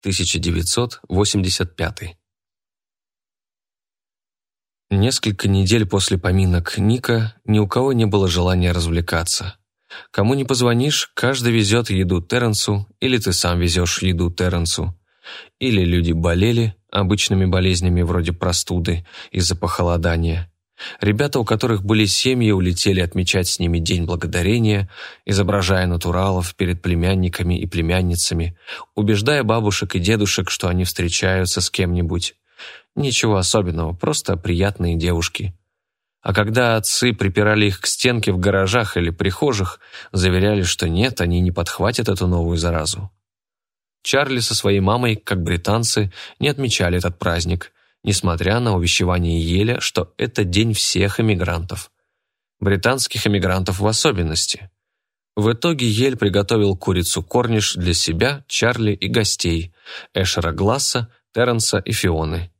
1985. Несколько недель после поминок Ника ни у кого не было желания развлекаться. Кому не позвонишь, каждый везет еду Терренсу, или ты сам везешь еду Терренсу. Или люди болели обычными болезнями вроде простуды из-за похолодания. Ребята, у которых были семьи, улетели отмечать с ними День Благодарения, изображая натуралов перед племянниками и племянницами, убеждая бабушек и дедушек, что они встречаются с кем-нибудь. Ничего особенного, просто приятные девушки. А когда отцы припирали их к стенке в гаражах или прихожих, заверяли, что нет, они не подхватят эту новую заразу. Чарли со своей мамой, как британцы, не отмечали этот праздник, несмотря на увещевание Еля, что это день всех эмигрантов. Британских эмигрантов в особенности. В итоге Ель приготовил курицу корниш для себя, Чарли и гостей, Эшера Гласса, Терренса и Фионы.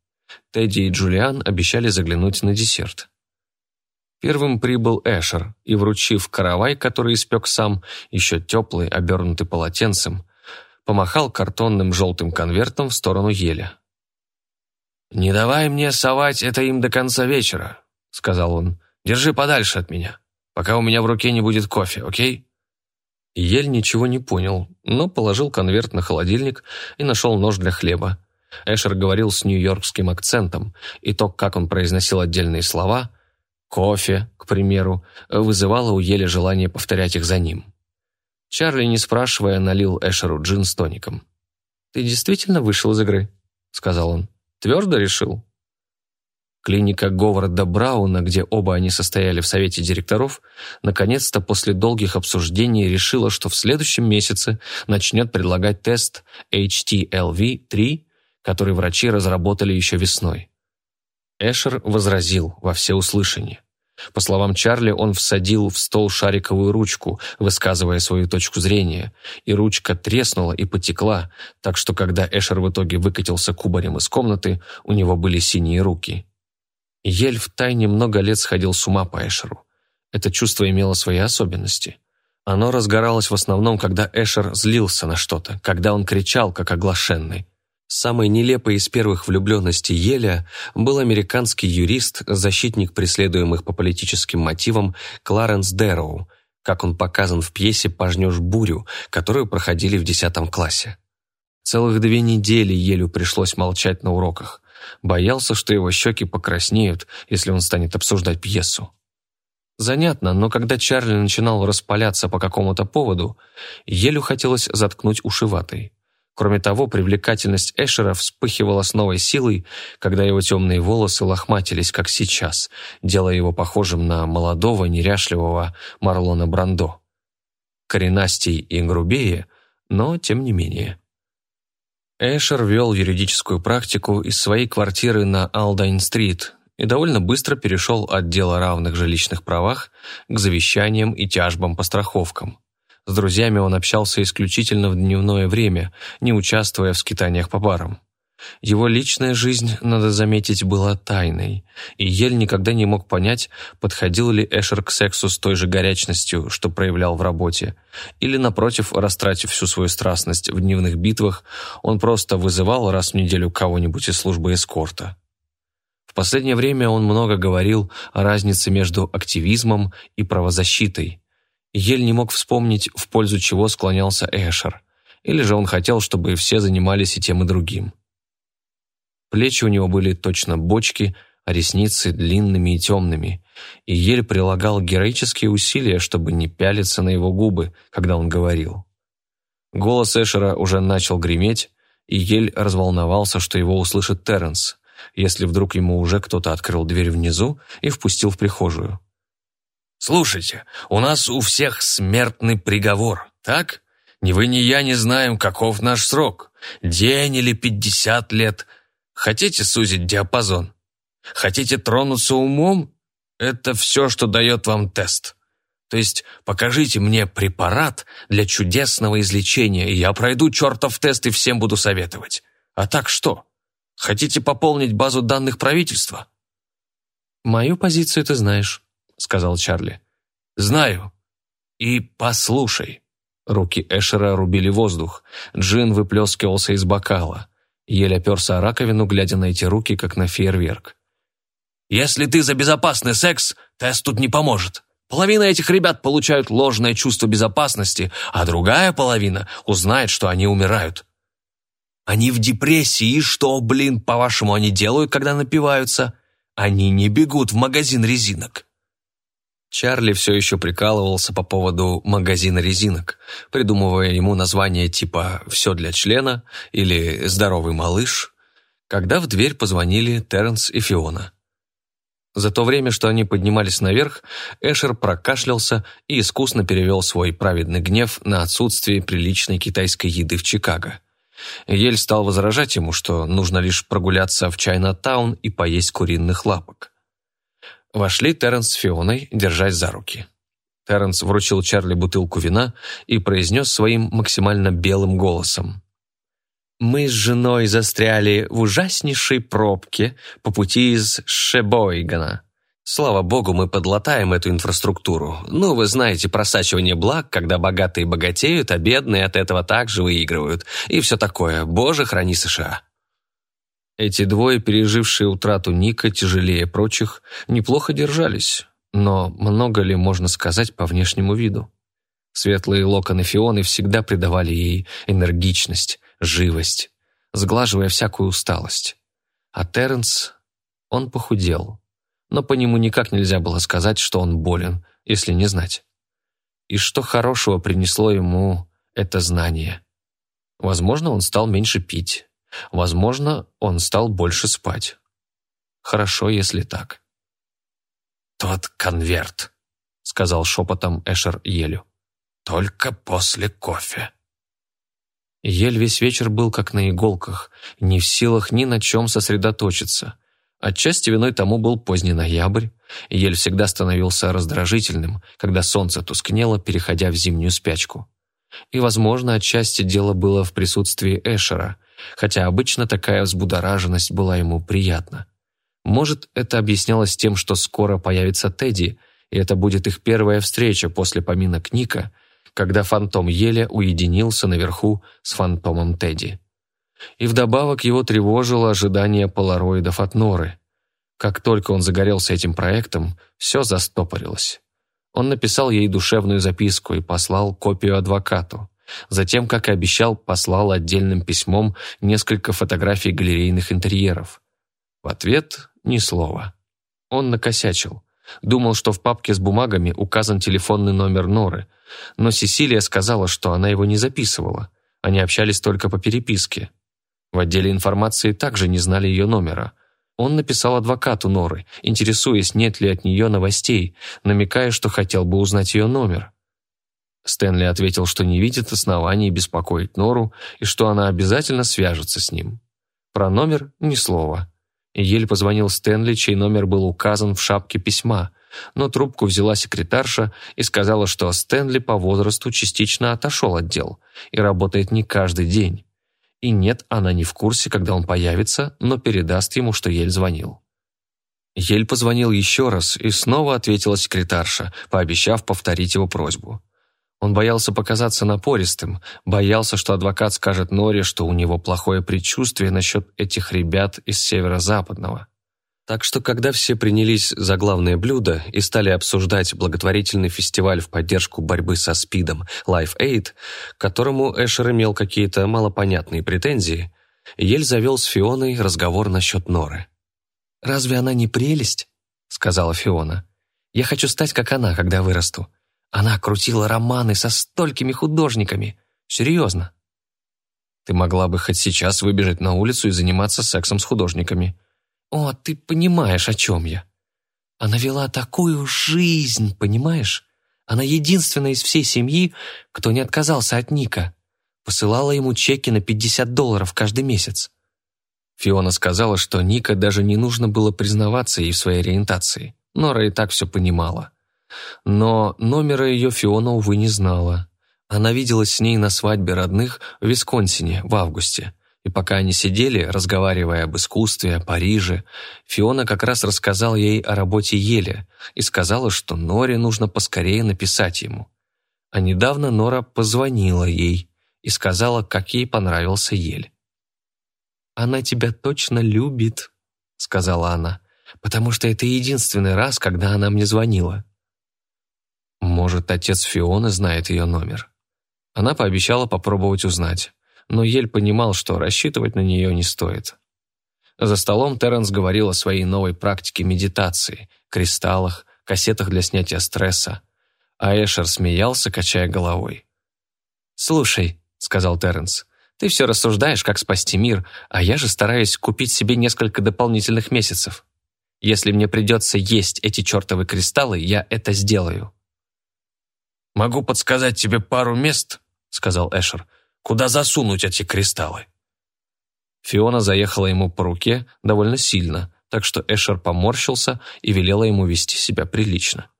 Тедди и Джулиан обещали заглянуть на десерт. Первым прибыл Эшер и, вручив каравай, который испек сам, еще теплый, обернутый полотенцем, помахал картонным желтым конвертом в сторону Еля. «Не давай мне совать это им до конца вечера», — сказал он. «Держи подальше от меня, пока у меня в руке не будет кофе, окей?» Ель ничего не понял, но положил конверт на холодильник и нашел нож для хлеба. Эшер говорил с нью-йоркским акцентом, и то, как он произносил отдельные слова, кофе, к примеру, вызывало у Еля желание повторять их за ним. Чарли, не спрашивая, налил Эшеру джин с тоником. «Ты действительно вышел из игры?» — сказал он. «Твердо решил?» Клиника Говарда Брауна, где оба они состояли в совете директоров, наконец-то после долгих обсуждений решила, что в следующем месяце начнет предлагать тест HTLV-3, который врачи разработали еще весной. Эшер возразил во всеуслышание. По словам Чарли, он всадил в стол шариковую ручку, высказывая свою точку зрения, и ручка треснула и потекла, так что когда Эшер в итоге выкатился кубарем из комнаты, у него были синие руки. Ель втайне много лет сходил с ума по Эшеру. Это чувство имело свои особенности. Оно разгоралось в основном, когда Эшер злился на что-то, когда он кричал, как оглашенный. Самой нелепой из первых влюбленностей Еля был американский юрист, защитник преследуемых по политическим мотивам Кларенс Дэроу, как он показан в пьесе «Пожнешь бурю», которую проходили в десятом классе. Целых две недели Елю пришлось молчать на уроках. Боялся, что его щеки покраснеют, если он станет обсуждать пьесу. Занятно, но когда Чарли начинал распаляться по какому-то поводу, Елю хотелось заткнуть уши ватой. Кроме того, привлекательность Эшера вспыхивала с новой силой, когда его темные волосы лохматились, как сейчас, делая его похожим на молодого, неряшливого Марлона Брандо. Коренастей и грубее, но тем не менее. Эшер вел юридическую практику из своей квартиры на Алдайн-стрит и довольно быстро перешел от дела равных жилищных правах к завещаниям и тяжбам по страховкам. С друзьями он общался исключительно в дневное время, не участвуя в скитаниях по барам. Его личная жизнь, надо заметить, была тайной, и Ель никогда не мог понять, подходил ли Эшер к сексу с той же горячностью, что проявлял в работе, или, напротив, растратив всю свою страстность в дневных битвах, он просто вызывал раз в неделю кого-нибудь из службы эскорта. В последнее время он много говорил о разнице между активизмом и правозащитой, Ель не мог вспомнить, в пользу чего склонялся Эшер, или же он хотел, чтобы все занимались и тем, и другим. Плечи у него были точно бочки, а ресницы длинными и темными, и Ель прилагал героические усилия, чтобы не пялиться на его губы, когда он говорил. Голос Эшера уже начал греметь, и Ель разволновался, что его услышит Терренс, если вдруг ему уже кто-то открыл дверь внизу и впустил в прихожую. Слушайте, у нас у всех смертный приговор, так? Ни вы, ни я не знаем, каков наш срок. День или пятьдесят лет. Хотите сузить диапазон? Хотите тронуться умом? Это все, что дает вам тест. То есть покажите мне препарат для чудесного излечения, и я пройду чертов тест и всем буду советовать. А так что? Хотите пополнить базу данных правительства? Мою позицию ты знаешь сказал Чарли. «Знаю. И послушай», — Руки Эшера рубили воздух, джин выплескивался из бокала. Еле оперся о раковину, глядя на эти руки, как на фейерверк. «Если ты за безопасный секс, тест тут не поможет. Половина этих ребят получают ложное чувство безопасности, а другая половина узнает, что они умирают. Они в депрессии, и что, блин, по-вашему, они делают, когда напиваются? Они не бегут в магазин резинок». Чарли все еще прикалывался по поводу магазина резинок, придумывая ему название типа «Все для члена» или «Здоровый малыш», когда в дверь позвонили Терренс и Фиона. За то время, что они поднимались наверх, Эшер прокашлялся и искусно перевел свой праведный гнев на отсутствие приличной китайской еды в Чикаго. Ель стал возражать ему, что нужно лишь прогуляться в Чайна-таун и поесть куриных лапок. Вошли Терренс с Фионой, держась за руки. Терренс вручил Чарли бутылку вина и произнес своим максимально белым голосом. «Мы с женой застряли в ужаснейшей пробке по пути из Шебойгана. Слава богу, мы подлатаем эту инфраструктуру. Ну, вы знаете, просачивание благ, когда богатые богатеют, а бедные от этого также выигрывают. И все такое. Боже, храни США». Эти двое, пережившие утрату Ника тяжелее прочих, неплохо держались, но много ли можно сказать по внешнему виду? Светлые локоны Фионы всегда придавали ей энергичность, живость, сглаживая всякую усталость. А Терренс, он похудел, но по нему никак нельзя было сказать, что он болен, если не знать. И что хорошего принесло ему это знание? Возможно, он стал меньше пить, Возможно, он стал больше спать. Хорошо, если так. «Тот конверт», — сказал шепотом Эшер Елю. «Только после кофе». Ель весь вечер был как на иголках, не в силах ни на чем сосредоточиться. Отчасти виной тому был поздний ноябрь. Ель всегда становился раздражительным, когда солнце тускнело, переходя в зимнюю спячку. И, возможно, отчасти дело было в присутствии Эшера — хотя обычно такая взбудораженность была ему приятна. Может, это объяснялось тем, что скоро появится Тедди, и это будет их первая встреча после поминок Ника, когда фантом Еля уединился наверху с фантомом Тедди. И вдобавок его тревожило ожидание полароидов от Норы. Как только он загорелся этим проектом, все застопорилось. Он написал ей душевную записку и послал копию адвокату. Затем, как и обещал, послал отдельным письмом несколько фотографий галерейных интерьеров. В ответ ни слова. Он накосячил. Думал, что в папке с бумагами указан телефонный номер Норы, но Сесилия сказала, что она его не записывала. Они общались только по переписке. В отделе информации также не знали ее номера. Он написал адвокату Норы, интересуясь, нет ли от нее новостей, намекая, что хотел бы узнать ее номер. Стэнли ответил, что не видит оснований беспокоить Нору и что она обязательно свяжется с ним. Про номер ни слова. Ель позвонил Стэнли, чей номер был указан в шапке письма, но трубку взяла секретарша и сказала, что Стэнли по возрасту частично отошел от дел и работает не каждый день. И нет, она не в курсе, когда он появится, но передаст ему, что Ель звонил. Ель позвонил еще раз, и снова ответила секретарша, пообещав повторить его просьбу. Он боялся показаться напористым, боялся, что адвокат скажет Норе, что у него плохое предчувствие насчет этих ребят из северо-западного. Так что, когда все принялись за главное блюдо и стали обсуждать благотворительный фестиваль в поддержку борьбы со СПИДом Life Aid, к которому Эшер имел какие-то малопонятные претензии, Ель завел с Фионой разговор насчет Норы. «Разве она не прелесть?» — сказала Фиона. «Я хочу стать, как она, когда вырасту. Она крутила романы со столькими художниками. Серьезно. Ты могла бы хоть сейчас выбежать на улицу и заниматься сексом с художниками. О, ты понимаешь, о чем я. Она вела такую жизнь, понимаешь? Она единственная из всей семьи, кто не отказался от Ника. Посылала ему чеки на 50 долларов каждый месяц. Фиона сказала, что Ника даже не нужно было признаваться ей в своей ориентации. Нора и так все понимала. Но номера ее Фиона, увы, не знала. Она виделась с ней на свадьбе родных в Висконсине в августе. И пока они сидели, разговаривая об искусстве, о Париже, Фиона как раз рассказал ей о работе Еле и сказала, что Норе нужно поскорее написать ему. А недавно Нора позвонила ей и сказала, как ей понравился ель. «Она тебя точно любит», — сказала она, «потому что это единственный раз, когда она мне звонила». Может, отец Фионы знает ее номер. Она пообещала попробовать узнать, но Ель понимал, что рассчитывать на нее не стоит. За столом Терренс говорил о своей новой практике медитации, кристаллах, кассетах для снятия стресса, а Эшер смеялся, качая головой. «Слушай», — сказал Терренс, — «ты все рассуждаешь, как спасти мир, а я же стараюсь купить себе несколько дополнительных месяцев. Если мне придется есть эти чертовы кристаллы, я это сделаю». «Могу подсказать тебе пару мест», — сказал Эшер, — «куда засунуть эти кристаллы». Фиона заехала ему по руке довольно сильно, так что Эшер поморщился и велела ему вести себя прилично.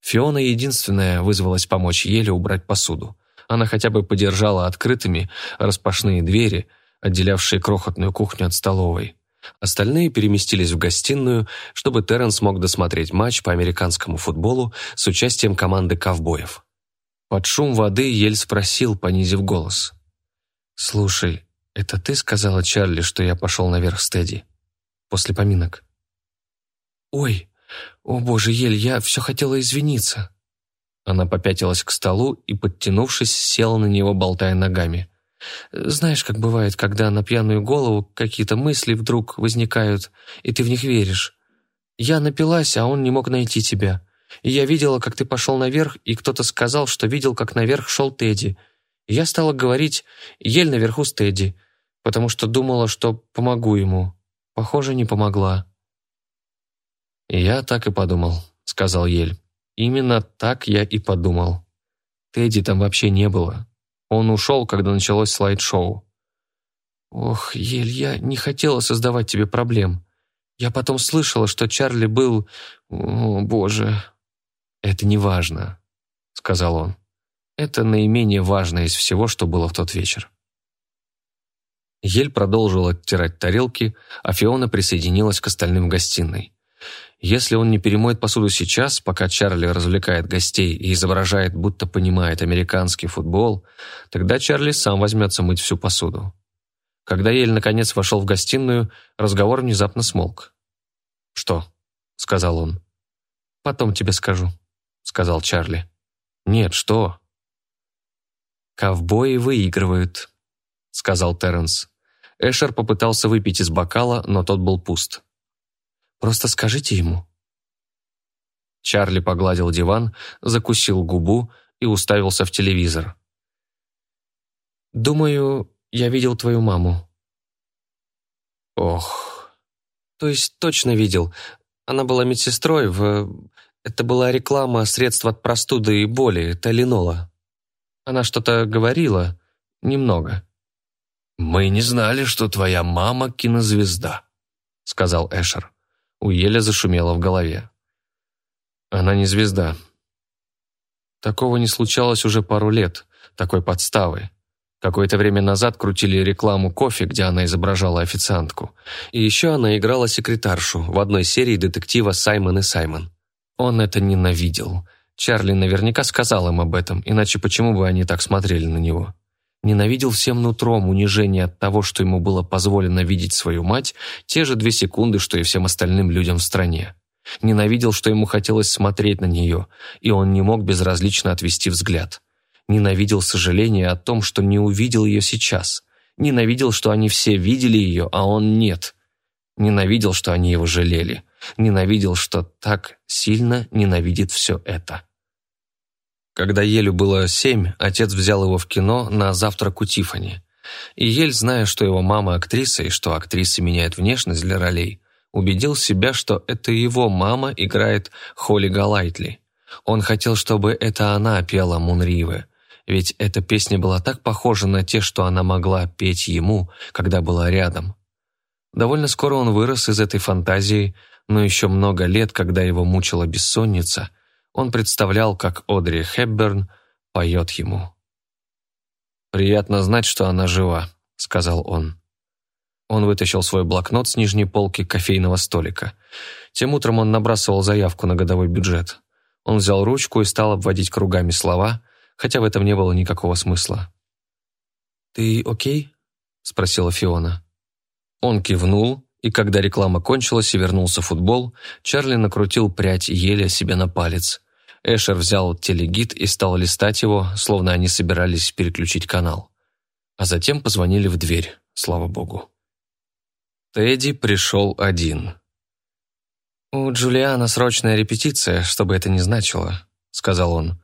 Фиона единственная вызвалась помочь Еле убрать посуду. Она хотя бы подержала открытыми распашные двери, отделявшие крохотную кухню от столовой. Остальные переместились в гостиную, чтобы Терренс мог досмотреть матч по американскому футболу с участием команды ковбоев. Под шум воды Ель спросил, понизив голос. «Слушай, «Это ты сказала Чарли, что я пошел наверх с Тедди? После поминок?» «Ой, о боже, Ель, я все хотела извиниться». Она попятилась к столу и, подтянувшись, села на него, болтая ногами. «Знаешь, как бывает, когда на пьяную голову какие-то мысли вдруг возникают, и ты в них веришь. Я напилась, а он не мог найти тебя. И я видела, как ты пошел наверх, и кто-то сказал, что видел, как наверх шел Тедди. И я стала говорить «Ель наверху с Тедди», потому что думала, что помогу ему. Похоже, не помогла. «Я так и подумал», — сказал Ель. «Именно так я и подумал. Тедди там вообще не было. Он ушел, когда началось слайд-шоу». «Ох, Ель, я не хотела создавать тебе проблем. Я потом слышала, что Чарли был... О, боже...» «Это не важно», — сказал он. «Это наименее важное из всего, что было в тот вечер». Ель продолжил оттирать тарелки, а Фиона присоединилась к остальным в гостиной. Если он не перемоет посуду сейчас, пока Чарли развлекает гостей и изображает, будто понимает американский футбол, тогда Чарли сам возьмется мыть всю посуду. Когда Ель наконец вошел в гостиную, разговор внезапно смолк. «Что?» — сказал он. «Потом тебе скажу», — сказал Чарли. «Нет, что?» «Ковбои выигрывают», — сказал Терренс. Эшер попытался выпить из бокала, но тот был пуст. «Просто скажите ему». Чарли погладил диван, закусил губу и уставился в телевизор. «Думаю, я видел твою маму». «Ох...» «То есть точно видел. Она была медсестрой в... Это была реклама средств от простуды и боли, Талинола. Она что-то говорила, немного». «Мы не знали, что твоя мама кинозвезда», — сказал Эшер. У Еля зашумело в голове. «Она не звезда. Такого не случалось уже пару лет, такой подставы. Какое-то время назад крутили рекламу кофе, где она изображала официантку. И еще она играла секретаршу в одной серии детектива «Саймон и Саймон». Он это ненавидел. Чарли наверняка сказал им об этом, иначе почему бы они так смотрели на него? Ненавидел всем нутром унижение от того, что ему было позволено видеть свою мать те же две секунды, что и всем остальным людям в стране. Ненавидел, что ему хотелось смотреть на нее, и он не мог безразлично отвести взгляд. Ненавидел сожаление о том, что не увидел ее сейчас. Ненавидел, что они все видели ее, а он нет. Ненавидел, что они его жалели. Ненавидел, что так сильно ненавидит все это. Когда Елю было семь, отец взял его в кино на завтрак у Тиффани. И Ель, зная, что его мама актриса и что актрисы меняют внешность для ролей, убедил себя, что это его мама играет Холли Галайтли. Он хотел, чтобы это она пела Мунривы, ведь эта песня была так похожа на те, что она могла петь ему, когда была рядом. Довольно скоро он вырос из этой фантазии, но еще много лет, когда его мучила бессонница – он представлял, как Одри Хепберн поет ему. «Приятно знать, что она жива», — сказал он. Он вытащил свой блокнот с нижней полки кофейного столика. Тем утром он набрасывал заявку на годовой бюджет. Он взял ручку и стал обводить кругами слова, хотя в этом не было никакого смысла. «Ты окей?» — спросила Фиона. Он кивнул, и когда реклама кончилась и вернулся футбол, Чарли накрутил прядь еля себе на палец. Эшер взял телегид и стал листать его, словно они собирались переключить канал. А затем позвонили в дверь, слава богу. Тедди пришел один. «У Джулиана срочная репетиция, что бы это ни значило», — сказал он.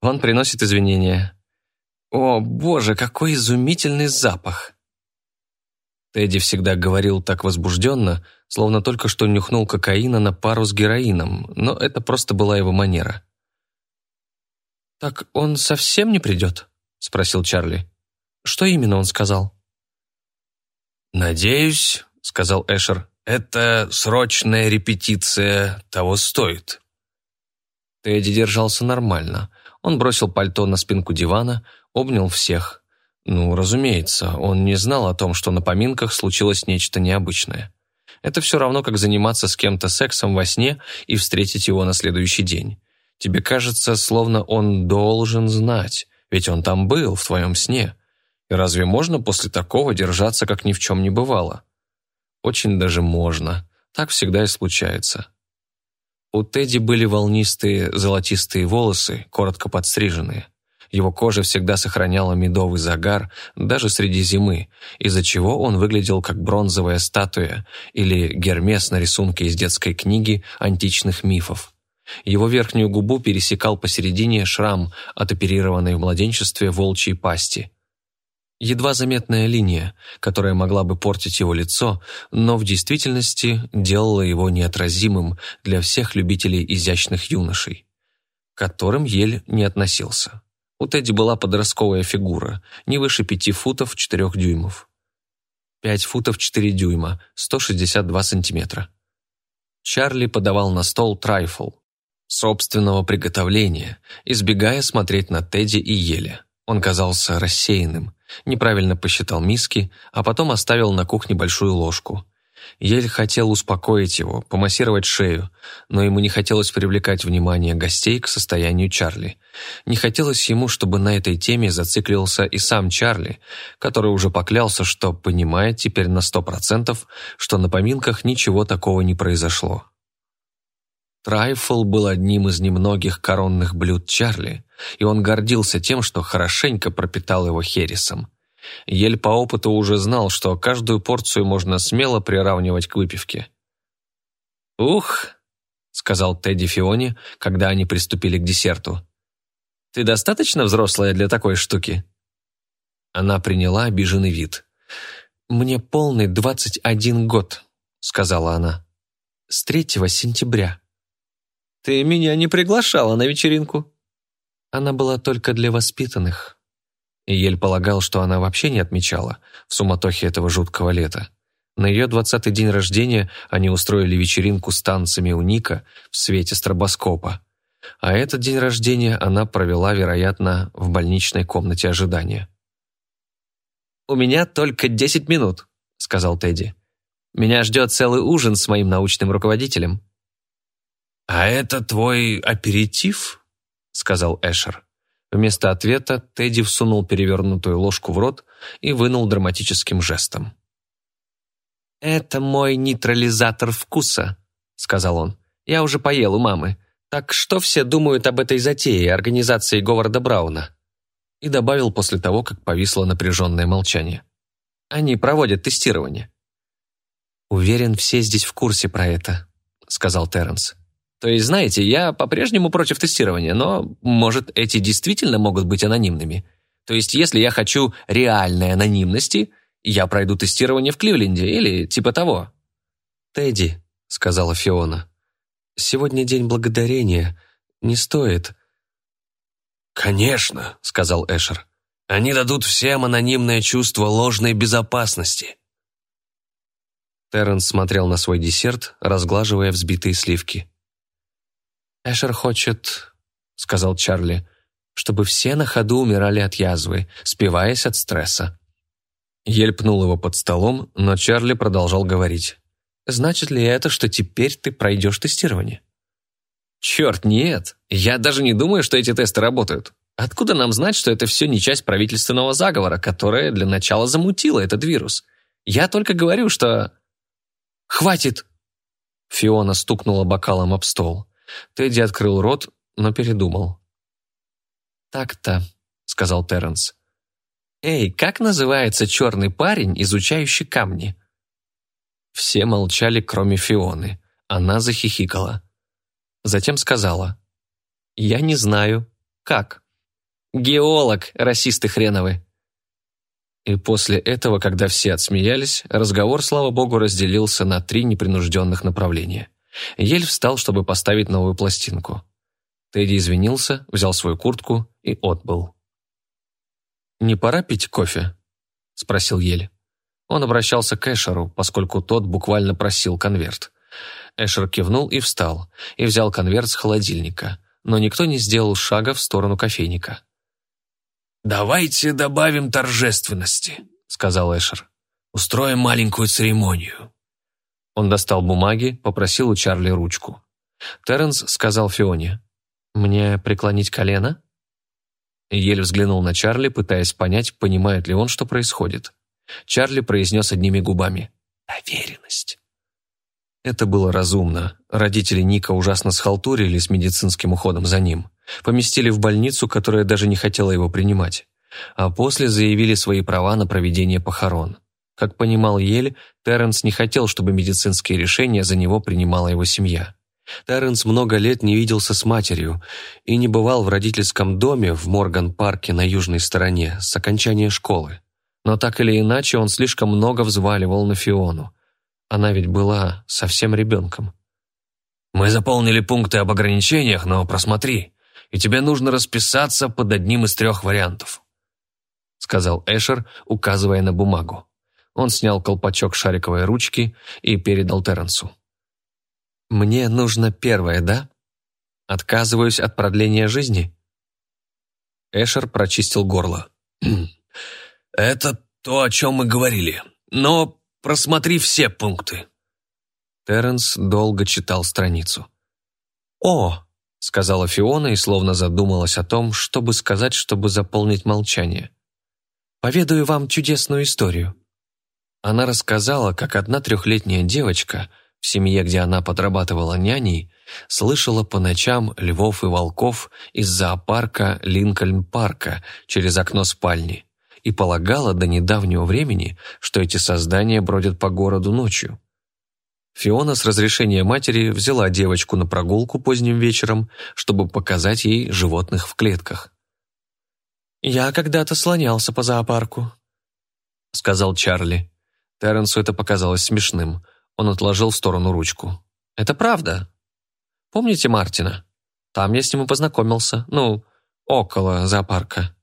«Он приносит извинения». «О, боже, какой изумительный запах!» Тедди всегда говорил так возбужденно, словно только что нюхнул кокаина на пару с героином, но это просто была его манера. «Так он совсем не придет?» — спросил Чарли. «Что именно он сказал?» «Надеюсь», — сказал Эшер, — «это срочная репетиция того стоит». Тедди держался нормально. Он бросил пальто на спинку дивана, обнял всех. Ну, разумеется, он не знал о том, что на поминках случилось нечто необычное. Это все равно, как заниматься с кем-то сексом во сне и встретить его на следующий день. Тебе кажется, словно он должен знать, ведь он там был, в твоем сне. И разве можно после такого держаться, как ни в чем не бывало? Очень даже можно. Так всегда и случается. У Тедди были волнистые золотистые волосы, коротко подстриженные. Его кожа всегда сохраняла медовый загар даже среди зимы, из-за чего он выглядел как бронзовая статуя или Гермес на рисунке из детской книги античных мифов. Его верхнюю губу пересекал посередине шрам от оперированной в младенчестве волчьей пасти. Едва заметная линия, которая могла бы портить его лицо, но в действительности делала его неотразимым для всех любителей изящных юношей, к которым Ель не относился. У Тедди была подростковая фигура, не выше пяти футов четырех дюймов. Пять футов четыре дюйма, 162 сантиметра. Чарли подавал на стол трайфл, собственного приготовления, избегая смотреть на Тедди и Еля. Он казался рассеянным, неправильно посчитал миски, а потом оставил на кухне большую ложку. Ель хотел успокоить его, помассировать шею, но ему не хотелось привлекать внимание гостей к состоянию Чарли. Не хотелось ему, чтобы на этой теме зациклился и сам Чарли, который уже поклялся, что понимает теперь на сто процентов, что на поминках ничего такого не произошло. Трайфл был одним из немногих коронных блюд Чарли, и он гордился тем, что хорошенько пропитал его хересом. Ель по опыту уже знал, что каждую порцию можно смело приравнивать к выпивке. «Ух!» — сказал Тедди Фиони, когда они приступили к десерту. «Ты достаточно взрослая для такой штуки?» Она приняла обиженный вид. «Мне полный двадцать один год», — сказала она. «С третьего сентября». «Ты меня не приглашала на вечеринку?» Она была только для воспитанных. И Ель полагал, что она вообще не отмечала в суматохе этого жуткого лета. На ее двадцатый день рождения они устроили вечеринку с танцами у Ника в свете стробоскопа. А этот день рождения она провела, вероятно, в больничной комнате ожидания. «У меня только десять минут», — сказал Тедди. «Меня ждет целый ужин с моим научным руководителем». «А это твой аперитив?» — сказал Эшер. Вместо ответа Тедди всунул перевернутую ложку в рот и вынул драматическим жестом. «Это мой нейтрализатор вкуса», — сказал он. «Я уже поел у мамы. Так что все думают об этой затее организации Говарда Брауна?» И добавил после того, как повисло напряженное молчание. «Они проводят тестирование». «Уверен, все здесь в курсе про это», — сказал Терренс. То есть, знаете, я по-прежнему против тестирования, но, может, эти действительно могут быть анонимными. То есть, если я хочу реальной анонимности, я пройду тестирование в Кливленде или типа того. «Тедди», — сказала Фиона, — «сегодня день благодарения. Не стоит». «Конечно», — сказал Эшер. «Они дадут всем анонимное чувство ложной безопасности». Терренс смотрел на свой десерт, разглаживая взбитые сливки. «Эшер хочет», — сказал Чарли, «чтобы все на ходу умирали от язвы, спиваясь от стресса». Ель пнул его под столом, но Чарли продолжал говорить. «Значит ли это, что теперь ты пройдешь тестирование?» «Черт, нет! Я даже не думаю, что эти тесты работают. Откуда нам знать, что это все не часть правительственного заговора, которое для начала замутило этот вирус? Я только говорю, что... Хватит!» Фиона стукнула бокалом об стол. Тедди открыл рот, но передумал. «Так-то», — сказал Терренс. «Эй, как называется черный парень, изучающий камни?» Все молчали, кроме Фионы. Она захихикала. Затем сказала. «Я не знаю. Как?» «Геолог, расисты хреновы!» И после этого, когда все отсмеялись, разговор, слава богу, разделился на три непринужденных направления. Ель встал, чтобы поставить новую пластинку. Тедди извинился, взял свою куртку и отбыл. «Не пора пить кофе?» – спросил Ель. Он обращался к Эшеру, поскольку тот буквально просил конверт. Эшер кивнул и встал, и взял конверт с холодильника, но никто не сделал шага в сторону кофейника. «Давайте добавим торжественности», — сказал Эшер. «Устроим маленькую церемонию». Он достал бумаги, попросил у Чарли ручку. Терренс сказал Фионе, «Мне преклонить колено?» Еле взглянул на Чарли, пытаясь понять, понимает ли он, что происходит. Чарли произнес одними губами «Доверенность». Это было разумно. Родители Ника ужасно схалтурили с медицинским уходом за ним. Поместили в больницу, которая даже не хотела его принимать. А после заявили свои права на проведение похорон. Как понимал Ель, Терренс не хотел, чтобы медицинские решения за него принимала его семья. Терренс много лет не виделся с матерью и не бывал в родительском доме в Морган-парке на южной стороне с окончания школы. Но так или иначе он слишком много взваливал на Фиону. Она ведь была совсем ребенком. «Мы заполнили пункты об ограничениях, но просмотри, и тебе нужно расписаться под одним из трех вариантов», сказал Эшер, указывая на бумагу. Он снял колпачок шариковой ручки и передал Терренсу. «Мне нужно первое, да? Отказываюсь от продления жизни?» Эшер прочистил горло. «Это то, о чем мы говорили. Но просмотри все пункты». Терренс долго читал страницу. «О!» — сказала Фиона и словно задумалась о том, чтобы сказать, чтобы заполнить молчание. «Поведаю вам чудесную историю». Она рассказала, как одна трехлетняя девочка в семье, где она подрабатывала няней, слышала по ночам львов и волков из зоопарка Линкольн-парка через окно спальни и полагала до недавнего времени, что эти создания бродят по городу ночью. Фиона с разрешения матери взяла девочку на прогулку поздним вечером, чтобы показать ей животных в клетках. «Я когда-то слонялся по зоопарку», — сказал Чарли. Терренсу это показалось смешным. Он отложил в сторону ручку. «Это правда. Помните Мартина? Там я с ним и познакомился. Ну, около зоопарка».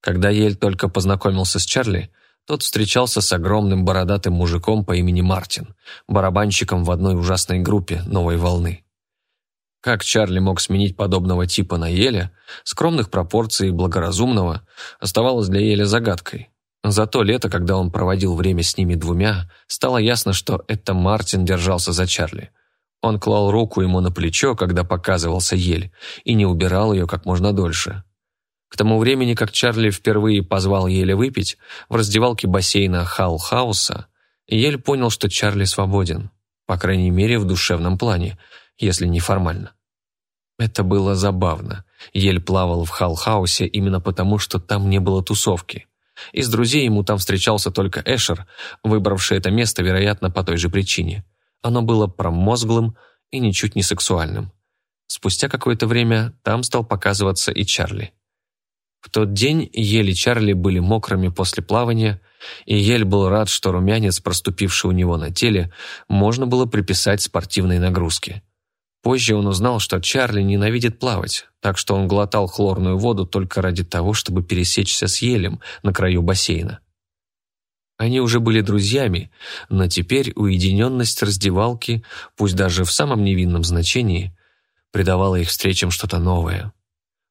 Когда Ель только познакомился с Чарли, тот встречался с огромным бородатым мужиком по имени Мартин, барабанщиком в одной ужасной группе «Новой волны». Как Чарли мог сменить подобного типа на Еля, скромных пропорций и благоразумного, оставалось для Еля загадкой. За то лето, когда он проводил время с ними двумя, стало ясно, что это Мартин держался за Чарли. Он клал руку ему на плечо, когда показывался Ель, и не убирал ее как можно дольше. К тому времени, как Чарли впервые позвал Йеля выпить, в раздевалке бассейна Халл-хауса, Йель понял, что Чарли свободен, по крайней мере, в душевном плане, если не формально. Это было забавно. Йель плавал в Халл-хаусе именно потому, что там не было тусовки. Из друзей ему там встречался только Эшер, выбравший это место, вероятно, по той же причине. Оно было промозглым и ничуть не сексуальным. Спустя какое-то время там стал показываться и Чарли. В тот день Ель и Чарли были мокрыми после плавания, и Ель был рад, что румянец, проступивший у него на теле, можно было приписать спортивной нагрузке. Позже он узнал, что Чарли ненавидит плавать, так что он глотал хлорную воду только ради того, чтобы пересечься с Елем на краю бассейна. Они уже были друзьями, но теперь уединенность раздевалки, пусть даже в самом невинном значении, придавала их встречам что-то новое.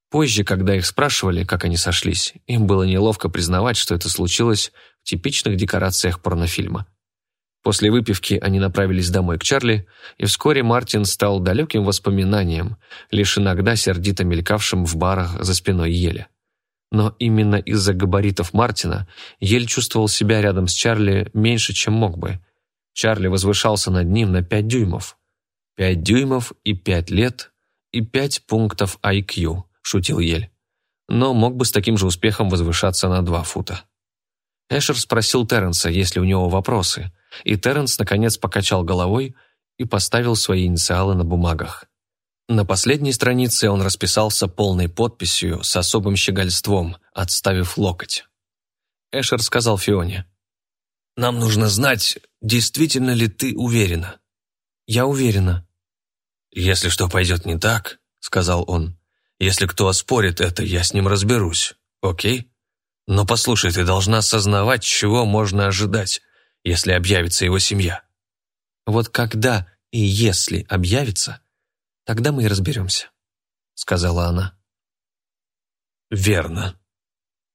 Позже, когда их спрашивали, как они сошлись, им было неловко признавать, что это случилось в типичных декорациях порнофильма. После выпивки они направились домой к Чарли, и вскоре Мартин стал далеким воспоминанием, лишь иногда сердито мелькавшим в барах за спиной Еля. Но именно из-за габаритов Мартина Ель чувствовал себя рядом с Чарли меньше, чем мог бы. Чарли возвышался над ним на пять дюймов. Пять дюймов и пять лет, и пять пунктов IQ, шутил Ель. Но мог бы с таким же успехом возвышаться на два фута. Эшер спросил Терренса, есть ли у него вопросы, и Терренс наконец покачал головой и поставил свои инициалы на бумагах. На последней странице он расписался полной подписью с особым щегольством, отставив локоть. Эшер сказал Фионе, «Нам нужно знать, действительно ли ты уверена». «Я уверена». «Если что пойдет не так», — сказал он, «если кто оспорит это, я с ним разберусь, окей? Но послушай, ты должна осознавать, чего можно ожидать, если объявится его семья». «Вот когда и если объявится», Тогда мы и разберемся», — сказала она. «Верно».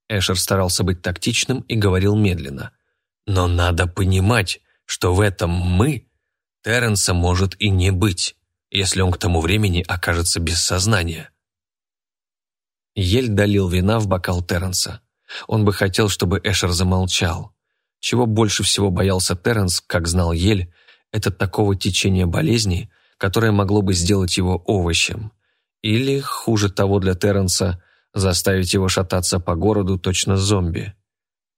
Эшер старался быть тактичным и говорил медленно. «Но надо понимать, что в этом «мы» Терренса может и не быть, если он к тому времени окажется без сознания». Ель долил вина в бокал Терренса. Он бы хотел, чтобы Эшер замолчал. Чего больше всего боялся Терренс, как знал Ель, это такого течения болезни, которое могло бы сделать его овощем. Или, хуже того для Терренса, заставить его шататься по городу точно зомби.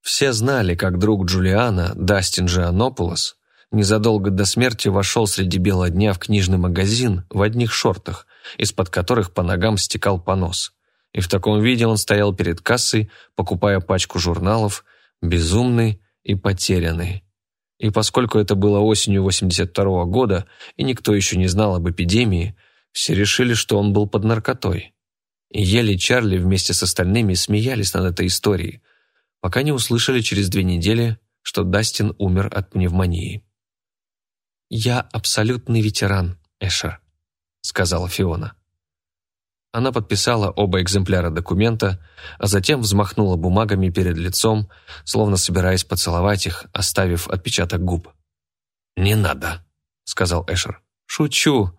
Все знали, как друг Джулиана, Дастин Джианопулос, незадолго до смерти вошел среди бела дня в книжный магазин в одних шортах, из-под которых по ногам стекал понос. И в таком виде он стоял перед кассой, покупая пачку журналов, безумный и потерянный. И поскольку это было осенью 82 -го года, и никто еще не знал об эпидемии, все решили, что он был под наркотой. И Еле Чарли вместе с остальными смеялись над этой историей, пока не услышали через две недели, что Дастин умер от пневмонии. «Я абсолютный ветеран, Эшер», — сказала Фиона. Она подписала оба экземпляра документа, а затем взмахнула бумагами перед лицом, словно собираясь поцеловать их, оставив отпечаток губ. «Не надо», — сказал Эшер. «Шучу».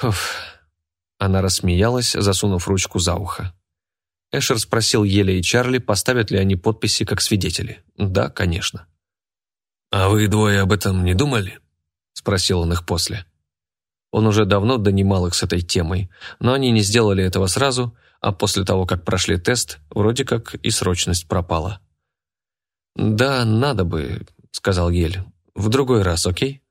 Уф. Она рассмеялась, засунув ручку за ухо. Эшер спросил Еля и Чарли, поставят ли они подписи как свидетели. «Да, конечно». «А вы двое об этом не думали?» — спросил он их после. Он уже давно донимал их с этой темой, но они не сделали этого сразу, а после того, как прошли тест, вроде как и срочность пропала. «Да, надо бы», — сказал Ель. «В другой раз, окей?»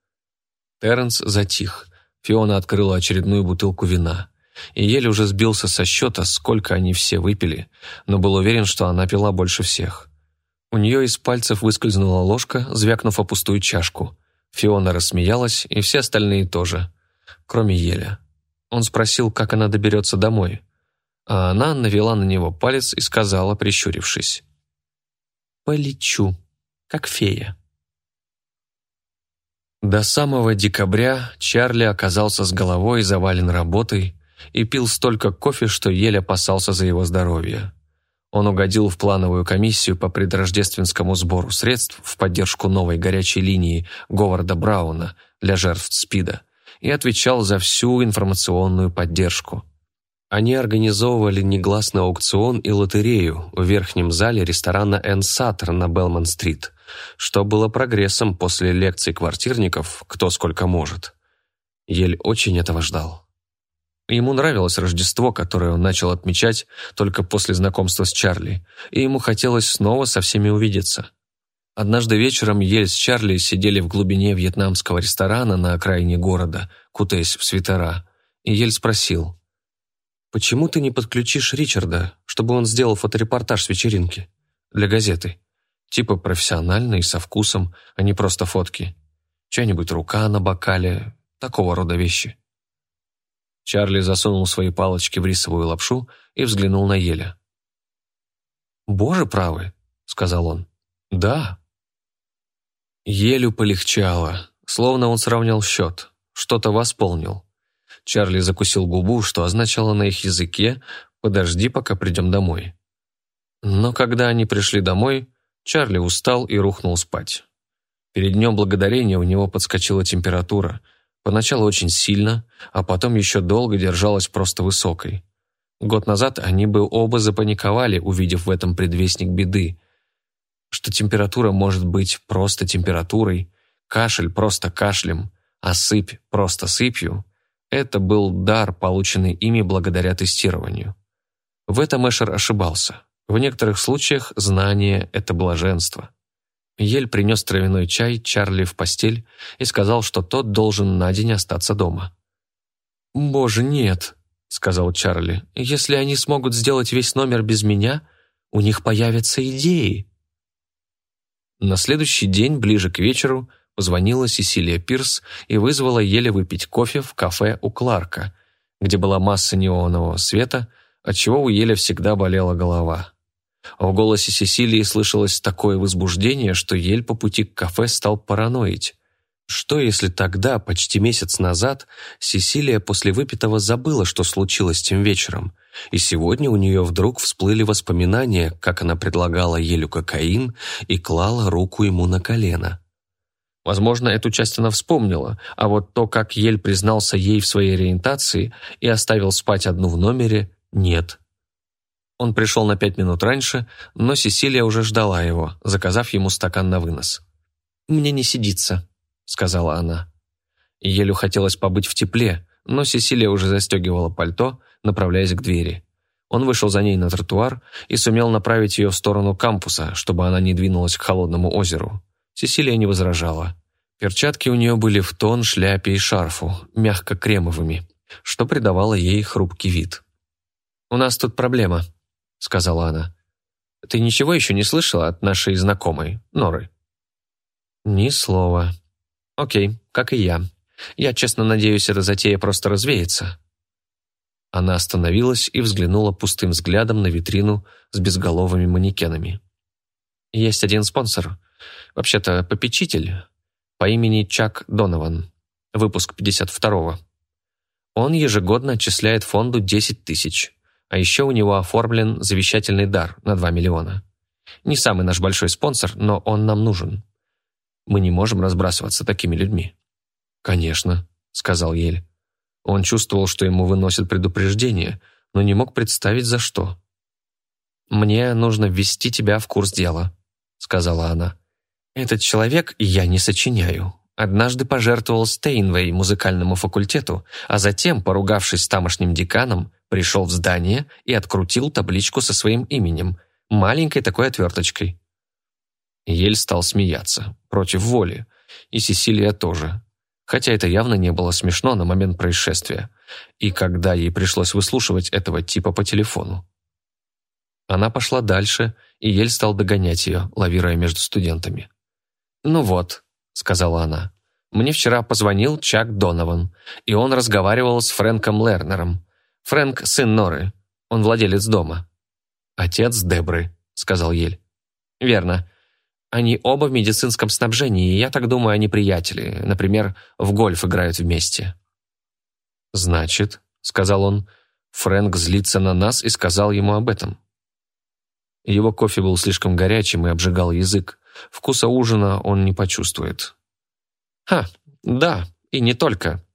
Терренс затих. Фиона открыла очередную бутылку вина. И Ель уже сбился со счета, сколько они все выпили, но был уверен, что она пила больше всех. У нее из пальцев выскользнула ложка, звякнув о пустую чашку. Фиона рассмеялась, и все остальные тоже кроме Еля. Он спросил, как она доберется домой, а она навела на него палец и сказала, прищурившись. «Полечу, как фея». До самого декабря Чарли оказался с головой завален работой и пил столько кофе, что еле опасался за его здоровье. Он угодил в плановую комиссию по предрождественскому сбору средств в поддержку новой горячей линии Говарда Брауна для жертв СПИДа – и отвечал за всю информационную поддержку. Они организовывали негласный аукцион и лотерею в верхнем зале ресторана «Энсатор» на Белман-стрит, что было прогрессом после лекций квартирников «Кто сколько может». Ель очень этого ждал. Ему нравилось Рождество, которое он начал отмечать только после знакомства с Чарли, и ему хотелось снова со всеми увидеться. Однажды вечером Ель с Чарли сидели в глубине вьетнамского ресторана на окраине города, кутаясь в свитера, и Ель спросил, «Почему ты не подключишь Ричарда, чтобы он сделал фоторепортаж с вечеринки? Для газеты. Типа профессионально и со вкусом, а не просто фотки. Чья-нибудь рука на бокале, такого рода вещи». Чарли засунул свои палочки в рисовую лапшу и взглянул на Еля. «Боже правый», — сказал он. «Да, Елю полегчало, словно он сравнял счет, что-то восполнил. Чарли закусил губу, что означало на их языке «подожди, пока придем домой». Но когда они пришли домой, Чарли устал и рухнул спать. Перед Днем Благодарения у него подскочила температура. Поначалу очень сильно, а потом еще долго держалась просто высокой. Год назад они бы оба запаниковали, увидев в этом предвестник беды. Что температура может быть просто температурой, кашель просто кашлем, а сыпь просто сыпью – это был дар, полученный ими благодаря тестированию. В этом Эшер ошибался. В некоторых случаях знание – это блаженство. Ель принес травяной чай Чарли в постель и сказал, что тот должен на день остаться дома. «Боже, нет», — сказал Чарли. «Если они смогут сделать весь номер без меня, у них появятся идеи». На следующий день, ближе к вечеру, позвонила Сесилия Пирс и вызвала Еле выпить кофе в кафе у Кларка, где была масса неонового света, отчего у Еле всегда болела голова. В голосе Сесилии слышалось такое возбуждение, что Ель по пути к кафе стал параноить. Что если тогда, почти месяц назад, Сесилия после выпитого забыла, что случилось тем вечером, и сегодня у нее вдруг всплыли воспоминания, как она предлагала Елю кокаин и клала руку ему на колено. Возможно, эту часть она вспомнила, а вот то, как Ель признался ей в своей ориентации и оставил спать одну в номере, нет. Он пришел на пять минут раньше, но Сесилия уже ждала его, заказав ему стакан на вынос. «Мне не сидится», — сказала она. Елю хотелось побыть в тепле, но Сесилия уже застегивала пальто, направляясь к двери. Он вышел за ней на тротуар и сумел направить ее в сторону кампуса, чтобы она не двинулась к холодному озеру. Сесилия не возражала. Перчатки у нее были в тон шляпе и шарфу, мягко-кремовыми, что придавало ей хрупкий вид. «У нас тут проблема», сказала она. «Ты ничего еще не слышала от нашей знакомой, Норы?» «Ни слова. Окей, как и я. Я честно надеюсь, эта затея просто развеется». Она остановилась и взглянула пустым взглядом на витрину с безголовыми манекенами. «Есть один спонсор, вообще-то попечитель, по имени Чак Донован, выпуск 52-го. Он ежегодно отчисляет фонду 10 тысяч. А еще у него оформлен завещательный дар на 2 миллиона. Не самый наш большой спонсор, но он нам нужен. Мы не можем разбрасываться такими людьми». «Конечно», — сказал Ель. Он чувствовал, что ему выносят предупреждение, но не мог представить, за что. «Мне нужно ввести тебя в курс дела», — сказала она. «Этот человек я не сочиняю. Однажды пожертвовал Стейнвей музыкальному факультету, а затем, поругавшись с тамошним деканом, пришел в здание и открутил табличку со своим именем, маленькой такой отверточкой. Ель стал смеяться, против воли, и Сесилия тоже, хотя это явно не было смешно на момент происшествия, и когда ей пришлось выслушивать этого типа по телефону. Она пошла дальше, и Ель стал догонять ее, лавируя между студентами. «Ну вот», — сказала она, — «мне вчера позвонил Чак Донован, и он разговаривал с Фрэнком Лернером. Фрэнк – сын Норы. Он владелец дома». «Отец Дебры», – сказал Ель. «Верно. Они оба в медицинском снабжении, и я так думаю, они приятели. Например, в гольф играют вместе». «Значит», – сказал он, – Фрэнк злится на нас и сказал ему об этом. Его кофе был слишком горячим и обжигал язык. Вкуса ужина он не почувствует. «Ха, да, и не только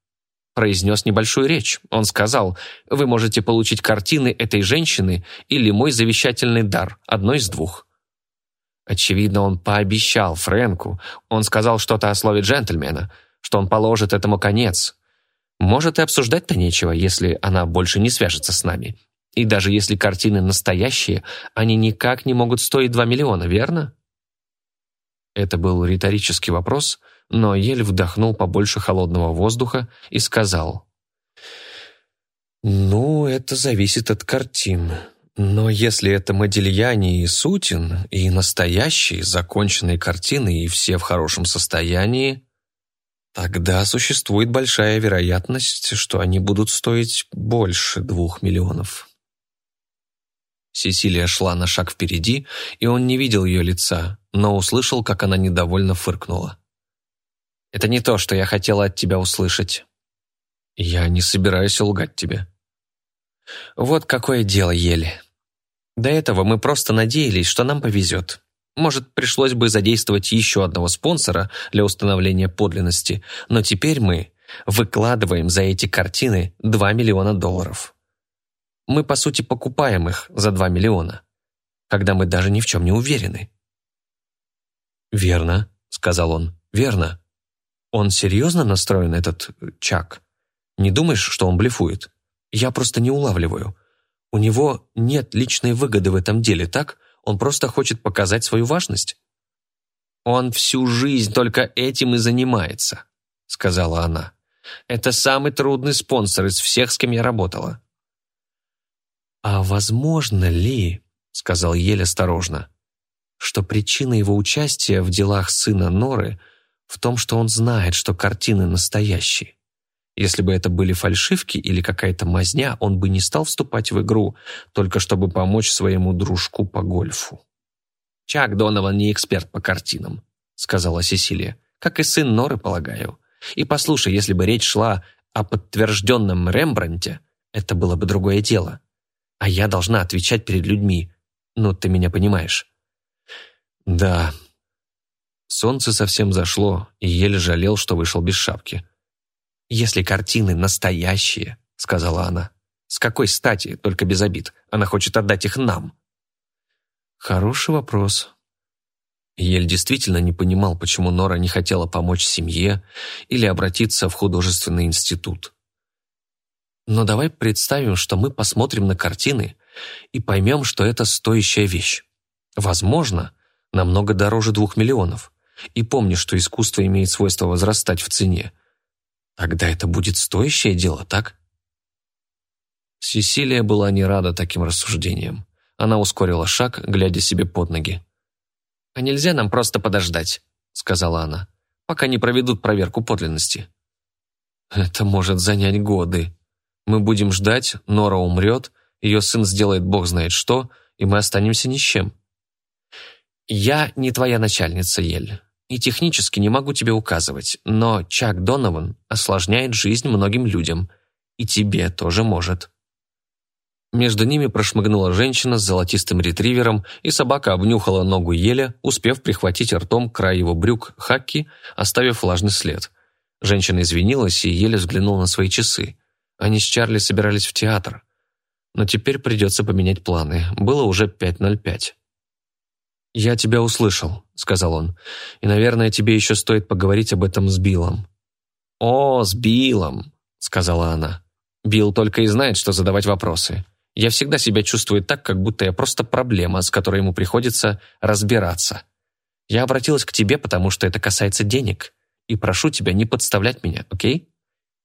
произнес небольшую речь. Он сказал, «Вы можете получить картины этой женщины или мой завещательный дар, одно из двух». Очевидно, он пообещал Фрэнку. Он сказал что-то о слове джентльмена, что он положит этому конец. Может, и обсуждать-то нечего, если она больше не свяжется с нами. И даже если картины настоящие, они никак не могут стоить 2 миллиона, верно? Это был риторический вопрос, но Ель вдохнул побольше холодного воздуха и сказал. «Ну, это зависит от картин. Но если это Модильяни и Сутин, и настоящие, законченные картины, и все в хорошем состоянии, тогда существует большая вероятность, что они будут стоить больше двух миллионов». Сесилия шла на шаг впереди, и он не видел ее лица, но услышал, как она недовольно фыркнула. Это не то, что я хотела от тебя услышать. Я не собираюсь лгать тебе. Вот какое дело, Еле. До этого мы просто надеялись, что нам повезет. Может, пришлось бы задействовать еще одного спонсора для установления подлинности, но теперь мы выкладываем за эти картины 2 миллиона долларов. Мы, по сути, покупаем их за 2 миллиона, когда мы даже ни в чем не уверены. «Верно», — сказал он, — «верно. Он серьезно настроен, этот Чак? Не думаешь, что он блефует? Я просто не улавливаю. У него нет личной выгоды в этом деле, так? Он просто хочет показать свою важность». «Он всю жизнь только этим и занимается», — сказала она. «Это самый трудный спонсор из всех, с кем я работала». «А возможно ли, — сказал Ель осторожно, — что причина его участия в делах сына Норы в том, что он знает, что картины настоящие? Если бы это были фальшивки или какая-то мазня, он бы не стал вступать в игру, только чтобы помочь своему дружку по гольфу. «Чак Донован не эксперт по картинам», — сказала Сесилия, «как и сын Норы, полагаю. И послушай, если бы речь шла о подтвержденном Рембранте, это было бы другое дело. А я должна отвечать перед людьми. Ну, ты меня понимаешь». «Да». Солнце совсем зашло, и еле жалел, что вышел без шапки. «Если картины настоящие», — сказала она, — «с какой стати, только без обид, она хочет отдать их нам?» Хороший вопрос. Ель действительно не понимал, почему Нора не хотела помочь семье или обратиться в художественный институт. Но давай представим, что мы посмотрим на картины и поймем, что это стоящая вещь. Возможно, намного дороже двух миллионов. И помни, что искусство имеет свойство возрастать в цене. Тогда это будет стоящее дело, так? Сесилия была не рада таким рассуждениям. Она ускорила шаг, глядя себе под ноги. «А нельзя нам просто подождать», — сказала она, «пока не проведут проверку подлинности». «Это может занять годы. Мы будем ждать, Нора умрет, ее сын сделает бог знает что, и мы останемся ни с чем». «Я не твоя начальница, Ель и технически не могу тебе указывать, но Чак Донован осложняет жизнь многим людям, и тебе тоже может». Между ними прошмыгнула женщина с золотистым ретривером, и собака обнюхала ногу Еля, успев прихватить ртом край его брюк Хакки, оставив влажный след. Женщина извинилась, и Еля взглянул на свои часы. Они с Чарли собирались в театр. Но теперь придется поменять планы. Было уже 5.05. «Я тебя услышал», — сказал он. «И, наверное, тебе еще стоит поговорить об этом с Биллом». «О, с Биллом», — сказала она. «Билл только и знает, что задавать вопросы. Я всегда себя чувствую так, как будто я просто проблема, с которой ему приходится разбираться. Я обратилась к тебе, потому что это касается денег, и прошу тебя не подставлять меня, окей?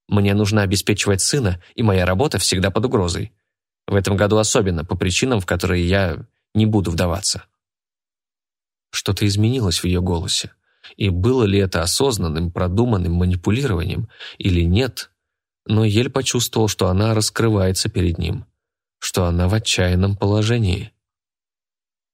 Мне нужно обеспечивать сына, и моя работа всегда под угрозой. В этом году особенно, по причинам, в которые я не буду вдаваться». Что-то изменилось в ее голосе. И было ли это осознанным, продуманным манипулированием или нет, но Ель почувствовал, что она раскрывается перед ним, что она в отчаянном положении.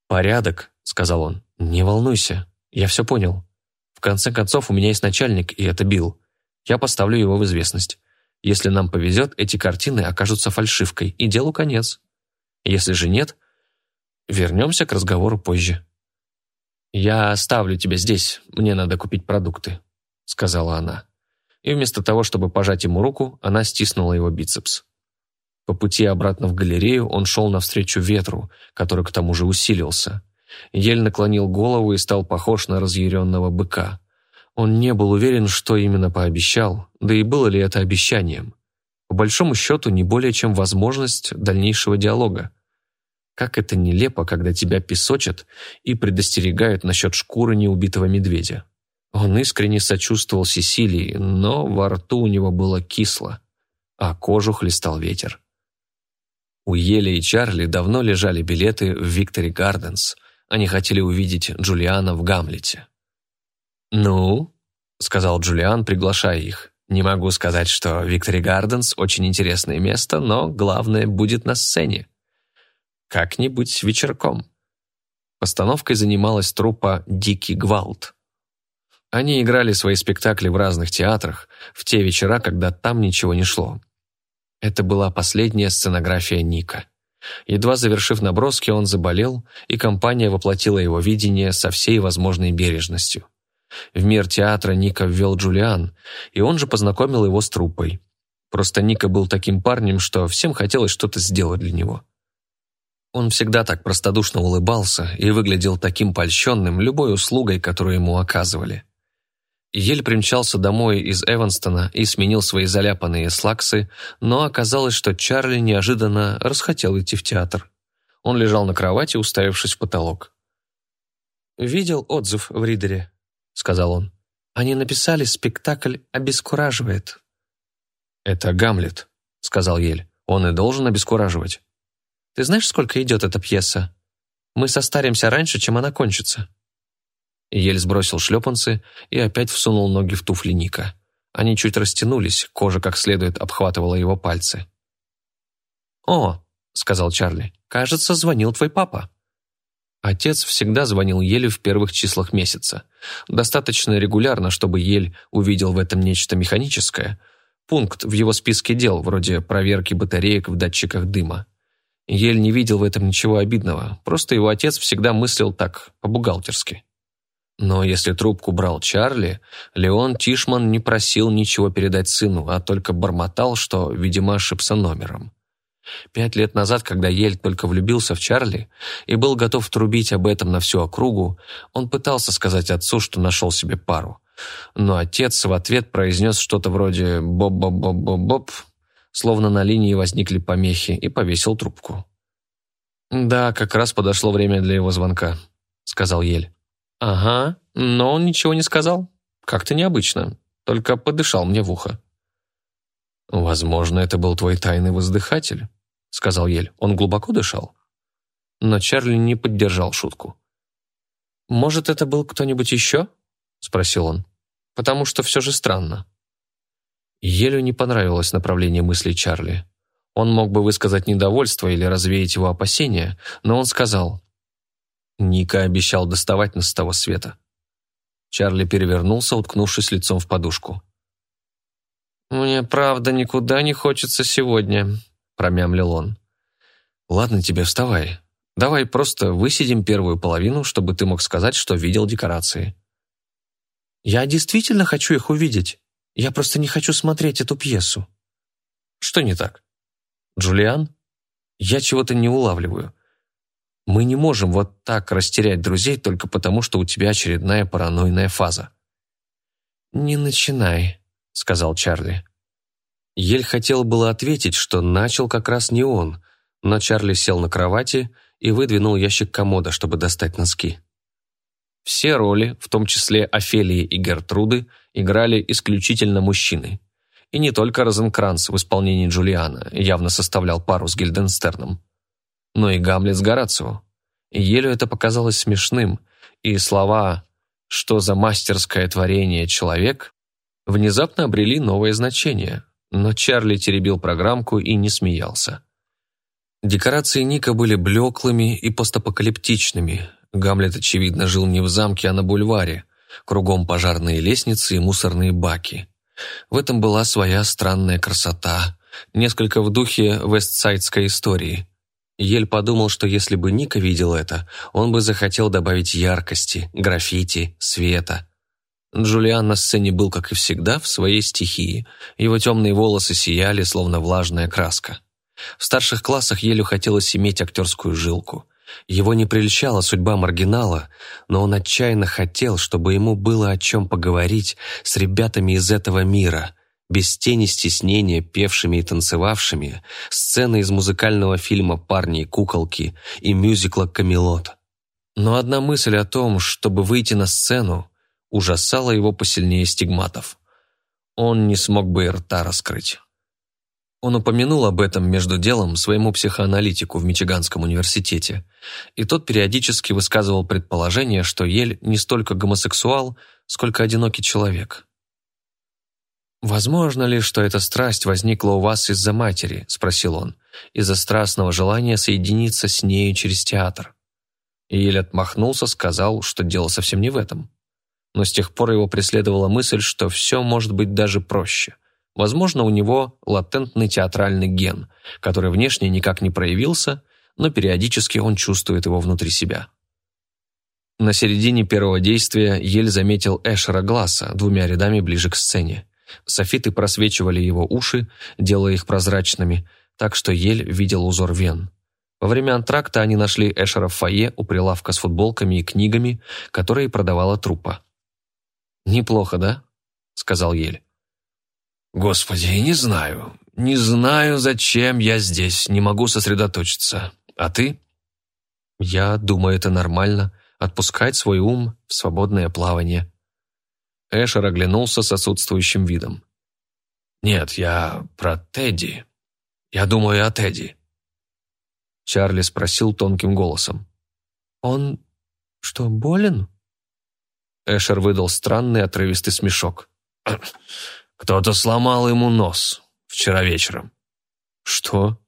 «Порядок», — сказал он, — «не волнуйся, я все понял. В конце концов, у меня есть начальник, и это Билл. Я поставлю его в известность. Если нам повезет, эти картины окажутся фальшивкой, и делу конец. Если же нет, вернемся к разговору позже». «Я оставлю тебя здесь, мне надо купить продукты», — сказала она. И вместо того, чтобы пожать ему руку, она стиснула его бицепс. По пути обратно в галерею он шел навстречу ветру, который к тому же усилился. Ель наклонил голову и стал похож на разъяренного быка. Он не был уверен, что именно пообещал, да и было ли это обещанием. По большому счету, не более чем возможность дальнейшего диалога. Как это нелепо, когда тебя песочат и предостерегают насчет шкуры неубитого медведя. Он искренне сочувствовал Сесилии, но во рту у него было кисло, а кожу хлестал ветер. У Ели и Чарли давно лежали билеты в Виктори Гарденс. Они хотели увидеть Джулиана в Гамлете. «Ну?» — сказал Джулиан, приглашая их. «Не могу сказать, что Виктори Гарденс очень интересное место, но главное будет на сцене. Как-нибудь вечерком. Постановкой занималась труппа «Дикий гвалт». Они играли свои спектакли в разных театрах в те вечера, когда там ничего не шло. Это была последняя сценография Ника. Едва завершив наброски, он заболел, и компания воплотила его видение со всей возможной бережностью. В мир театра Ника ввел Джулиан, и он же познакомил его с труппой. Просто Ника был таким парнем, что всем хотелось что-то сделать для него. Он всегда так простодушно улыбался и выглядел таким польщенным любой услугой, которую ему оказывали. Ель примчался домой из Эванстона и сменил свои заляпанные слаксы, но оказалось, что Чарли неожиданно расхотел идти в театр. Он лежал на кровати, уставившись в потолок. «Видел отзыв в Ридере», — сказал он. «Они написали, спектакль обескураживает». «Это Гамлет», — сказал Ель. «Он и должен обескураживать». «Ты знаешь, сколько идет эта пьеса? Мы состаримся раньше, чем она кончится». Ель сбросил шлепанцы и опять всунул ноги в туфли Ника. Они чуть растянулись, кожа как следует обхватывала его пальцы. «О», — сказал Чарли, — «кажется, звонил твой папа». Отец всегда звонил Елю в первых числах месяца. Достаточно регулярно, чтобы Ель увидел в этом нечто механическое. Пункт в его списке дел, вроде проверки батареек в датчиках дыма. Ель не видел в этом ничего обидного, просто его отец всегда мыслил так, по-бухгалтерски. Но если трубку брал Чарли, Леон Тишман не просил ничего передать сыну, а только бормотал, что, видимо, ошибся номером. Пять лет назад, когда Ель только влюбился в Чарли и был готов трубить об этом на всю округу, он пытался сказать отцу, что нашел себе пару. Но отец в ответ произнес что-то вроде «боб-боб-боб-боб-боб», словно на линии возникли помехи, и повесил трубку. «Да, как раз подошло время для его звонка», — сказал Ель. «Ага, но он ничего не сказал. Как-то необычно. Только подышал мне в ухо». «Возможно, это был твой тайный воздыхатель», — сказал Ель. «Он глубоко дышал?» Но Чарли не поддержал шутку. «Может, это был кто-нибудь еще?» — спросил он. «Потому что все же странно». Елю не понравилось направление мыслей Чарли. Он мог бы высказать недовольство или развеять его опасения, но он сказал, Ника обещал доставать нас с того света. Чарли перевернулся, уткнувшись лицом в подушку. «Мне правда никуда не хочется сегодня», — промямлил он. «Ладно тебе, вставай. Давай просто высидим первую половину, чтобы ты мог сказать, что видел декорации». «Я действительно хочу их увидеть. Я просто не хочу смотреть эту пьесу». «Что не так?» «Джулиан? Я чего-то не улавливаю. Мы не можем вот так растерять друзей только потому, что у тебя очередная паранойная фаза». «Не начинай», — сказал Чарли. Ель хотел было ответить, что начал как раз не он, но Чарли сел на кровати и выдвинул ящик комода, чтобы достать носки. Все роли, в том числе Офелии и Гертруды, играли исключительно мужчины. И не только Розенкранц в исполнении Джулиана явно составлял пару с Гильденстерном но и Гамлет с Горацио. Елю это показалось смешным, и слова «что за мастерское творение человек» внезапно обрели новое значение, но Чарли теребил программку и не смеялся. Декорации Ника были блеклыми и постапокалиптичными. Гамлет, очевидно, жил не в замке, а на бульваре. Кругом пожарные лестницы и мусорные баки. В этом была своя странная красота, несколько в духе вестсайдской истории. Ель подумал, что если бы Ника видел это, он бы захотел добавить яркости, граффити, света. Джулиан на сцене был, как и всегда, в своей стихии. Его темные волосы сияли, словно влажная краска. В старших классах Елю хотелось иметь актерскую жилку. Его не прельщала судьба маргинала, но он отчаянно хотел, чтобы ему было о чем поговорить с ребятами из этого мира, без тени стеснения певшими и танцевавшими, сцены из музыкального фильма «Парни и куколки» и мюзикла «Камелот». Но одна мысль о том, чтобы выйти на сцену, ужасала его посильнее стигматов. Он не смог бы и рта раскрыть. Он упомянул об этом между делом своему психоаналитику в Мичиганском университете, и тот периодически высказывал предположение, что Ель не столько гомосексуал, сколько одинокий человек. «Возможно ли, что эта страсть возникла у вас из-за матери?» – спросил он. «Из-за страстного желания соединиться с нею через театр». Ель отмахнулся, сказал, что дело совсем не в этом. Но с тех пор его преследовала мысль, что все может быть даже проще. Возможно, у него латентный театральный ген, который внешне никак не проявился, но периодически он чувствует его внутри себя. На середине первого действия Ель заметил Эшера Гласса двумя рядами ближе к сцене. Софиты просвечивали его уши, делая их прозрачными, так что Ель видел узор вен. Во время антракта они нашли Эшера в фойе у прилавка с футболками и книгами, которые продавала труппа. «Неплохо, да?» — сказал Ель. «Господи, не знаю. Не знаю, зачем я здесь. Не могу сосредоточиться. А ты?» «Я думаю, это нормально. Отпускать свой ум в свободное плавание». Эшер оглянулся с отсутствующим видом. «Нет, я про Тедди. Я думаю о Тедди». Чарли спросил тонким голосом. «Он что, болен?» Эшер выдал странный отрывистый смешок. «Кто-то сломал ему нос вчера вечером». «Что?»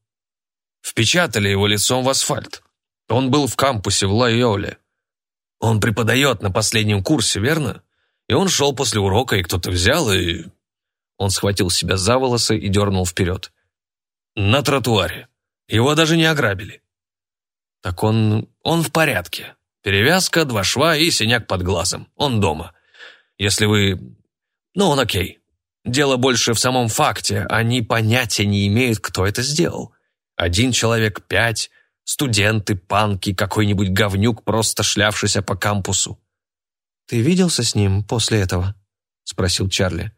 «Впечатали его лицом в асфальт. Он был в кампусе в Лайоле. Он преподает на последнем курсе, верно? И он шел после урока, и кто-то взял и...» Он схватил себя за волосы и дернул вперед. «На тротуаре. Его даже не ограбили». «Так он... он в порядке. Перевязка, два шва и синяк под глазом. Он дома. Если вы... Ну, он окей. Дело больше в самом факте. Они понятия не имеют, кто это сделал. Один человек пять, студенты, панки, какой-нибудь говнюк, просто шлявшийся по кампусу. «Ты виделся с ним после этого?» — спросил Чарли.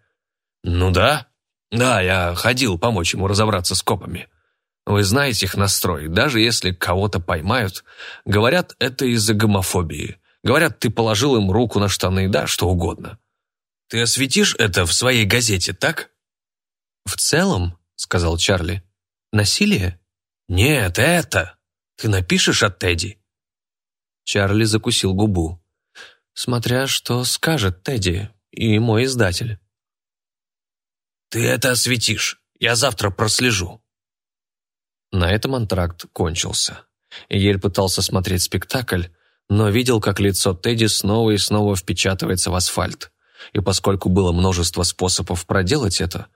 «Ну да. Да, я ходил помочь ему разобраться с копами. Вы знаете их настрой. Даже если кого-то поймают, говорят, это из-за гомофобии. Говорят, ты положил им руку на штаны, да, что угодно. Ты осветишь это в своей газете, так? В целом, сказал Чарли, насилие? Нет, это. Ты напишешь от Тедди? Чарли закусил губу. Смотря что скажет Тедди и мой издатель. Ты это осветишь. Я завтра прослежу. На этом антракт кончился. Ель пытался смотреть спектакль, но видел, как лицо Тедди снова и снова впечатывается в асфальт. И поскольку было множество способов проделать это,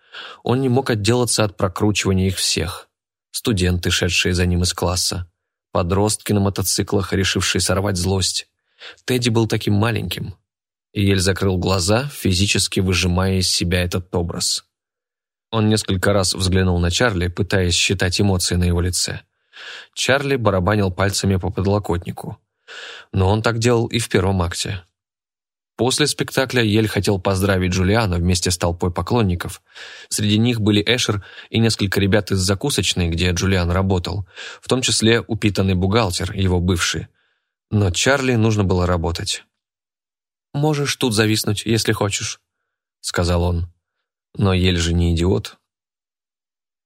он не мог отделаться от прокручивания их всех. Студенты, шедшие за ним из класса, подростки на мотоциклах, решившие сорвать злость. Тедди был таким маленьким. И Ель закрыл глаза, физически выжимая из себя этот образ. Он несколько раз взглянул на Чарли, пытаясь считать эмоции на его лице. Чарли барабанил пальцами по подлокотнику. Но он так делал и в первом акте. После спектакля Ель хотел поздравить Джулиана вместе с толпой поклонников. Среди них были Эшер и несколько ребят из закусочной, где Джулиан работал, в том числе упитанный бухгалтер, его бывший. Но Чарли нужно было работать. «Можешь тут зависнуть, если хочешь», — сказал он. Но Ель же не идиот.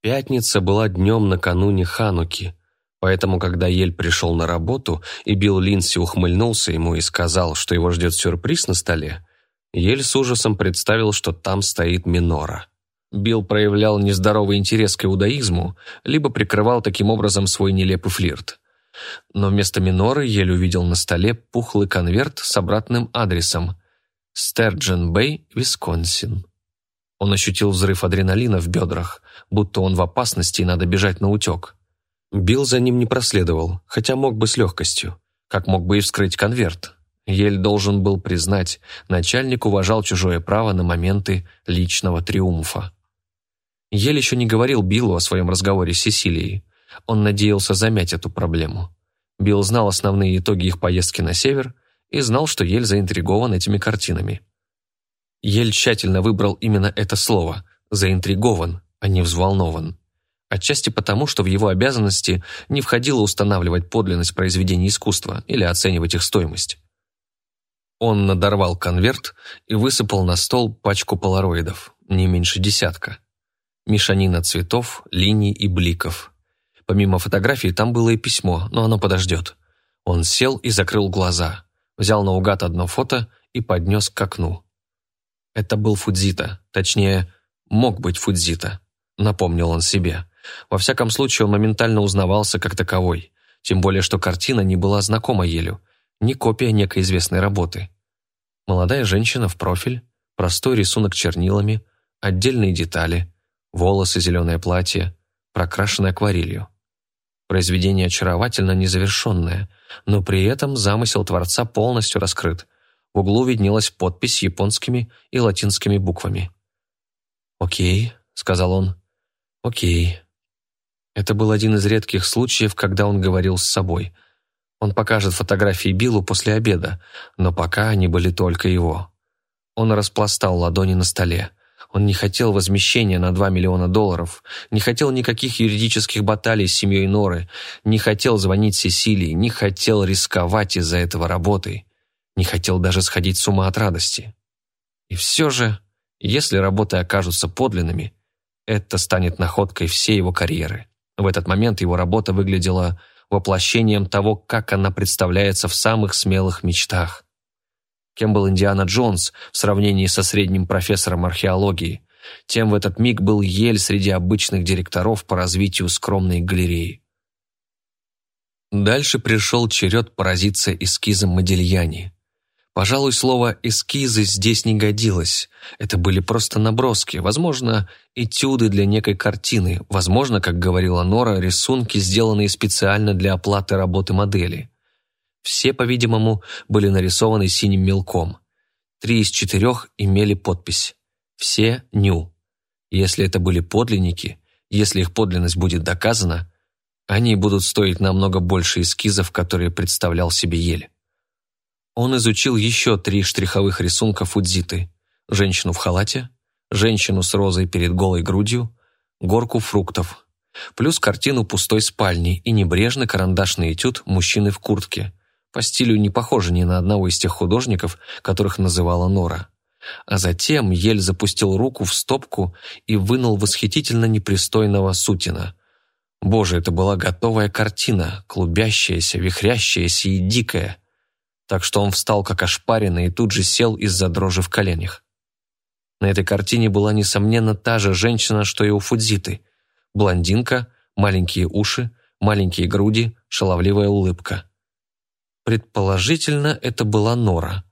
Пятница была днем накануне Хануки, поэтому, когда Ель пришел на работу, и Билл Линси ухмыльнулся ему и сказал, что его ждет сюрприз на столе, Ель с ужасом представил, что там стоит минора. Билл проявлял нездоровый интерес к иудаизму, либо прикрывал таким образом свой нелепый флирт. Но вместо миноры Ель увидел на столе пухлый конверт с обратным адресом – Стерджен-Бэй, Висконсин. Он ощутил взрыв адреналина в бедрах, будто он в опасности и надо бежать на утек. Билл за ним не проследовал, хотя мог бы с легкостью, как мог бы и вскрыть конверт. Ель должен был признать, начальник уважал чужое право на моменты личного триумфа. Ель еще не говорил Биллу о своем разговоре с Сесилией. Он надеялся замять эту проблему. Билл знал основные итоги их поездки на север и знал, что Ель заинтригован этими картинами. Ель тщательно выбрал именно это слово «заинтригован», а не «взволнован». Отчасти потому, что в его обязанности не входило устанавливать подлинность произведений искусства или оценивать их стоимость. Он надорвал конверт и высыпал на стол пачку полароидов, не меньше десятка. Мешанина цветов, линий и бликов. Помимо фотографий там было и письмо, но оно подождет. Он сел и закрыл глаза, взял наугад одно фото и поднес к окну. Это был Фудзита, точнее, мог быть Фудзита, напомнил он себе. Во всяком случае, он моментально узнавался как таковой, тем более что картина не была знакома Елю, не копия некой известной работы. Молодая женщина в профиль, простой рисунок чернилами, отдельные детали, волосы, зеленое платье, прокрашенное акварелью. Произведение очаровательно незавершенное, но при этом замысел Творца полностью раскрыт. В углу виднелась подпись японскими и латинскими буквами. «Окей», — сказал он, — «окей». Это был один из редких случаев, когда он говорил с собой. Он покажет фотографии Биллу после обеда, но пока они были только его. Он распластал ладони на столе. Он не хотел возмещения на 2 миллиона долларов, не хотел никаких юридических баталий с семьей Норы, не хотел звонить Сесилии, не хотел рисковать из-за этого работой, не хотел даже сходить с ума от радости. И все же, если работы окажутся подлинными, это станет находкой всей его карьеры. В этот момент его работа выглядела воплощением того, как она представляется в самых смелых мечтах. Кем был Индиана Джонс в сравнении со средним профессором археологии, тем в этот миг был ель среди обычных директоров по развитию скромной галереи. Дальше пришел черед поразиться эскизом Модильяни. Пожалуй, слово «эскизы» здесь не годилось. Это были просто наброски, возможно, этюды для некой картины, возможно, как говорила Нора, рисунки, сделанные специально для оплаты работы модели. Все, по-видимому, были нарисованы синим мелком. Три из четырех имели подпись. Все «Ню». Если это были подлинники, если их подлинность будет доказана, они будут стоить намного больше эскизов, которые представлял себе Ель. Он изучил еще три штриховых рисунка Фудзиты. Женщину в халате, женщину с розой перед голой грудью, горку фруктов, плюс картину пустой спальни и небрежный карандашный этюд мужчины в куртке. По стилю не похожий ни на одного из тех художников, которых называла Нора. А затем Ель запустил руку в стопку и вынул восхитительно непристойного сутина. Боже, это была готовая картина, клубящаяся, вихрящаяся и дикая так что он встал как ошпаренный и тут же сел из-за дрожи в коленях. На этой картине была, несомненно, та же женщина, что и у Фудзиты. Блондинка, маленькие уши, маленькие груди, шаловливая улыбка. Предположительно, это была Нора.